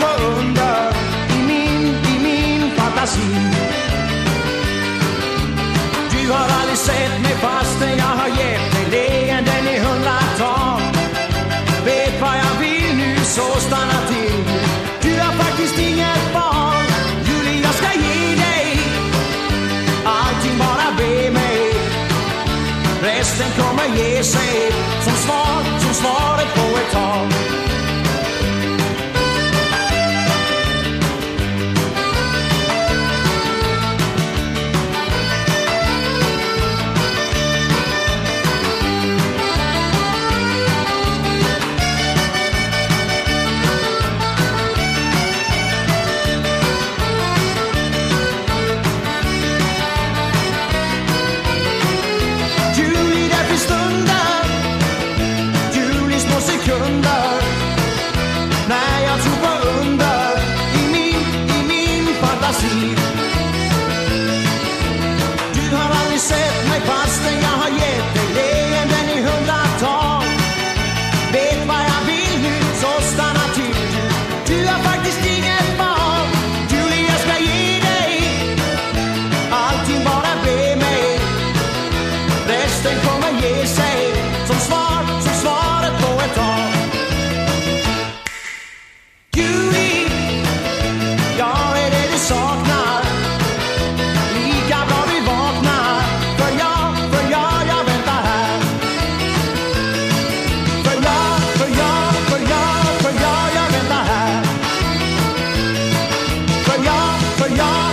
på under i min, i min fantasi. Du har aldrig sett mig fastän jag har gett dig leenden i hundratal. Vet vad jag vill nu så stanna till. Du har faktiskt inget barn. Julie, jag ska ge dig allting, bara be mig. Resten kommer ge sig som svar, som svaret på ett tag. tid. Du har aldrig sett mig fastän jag har gett dig leenden i hundratal. Vet vad jag vill nu, så stanna till. Du har faktiskt inget val. Du, jag ska ge dig allting, bara be mig. Resten kommer ge sig som svar y'all.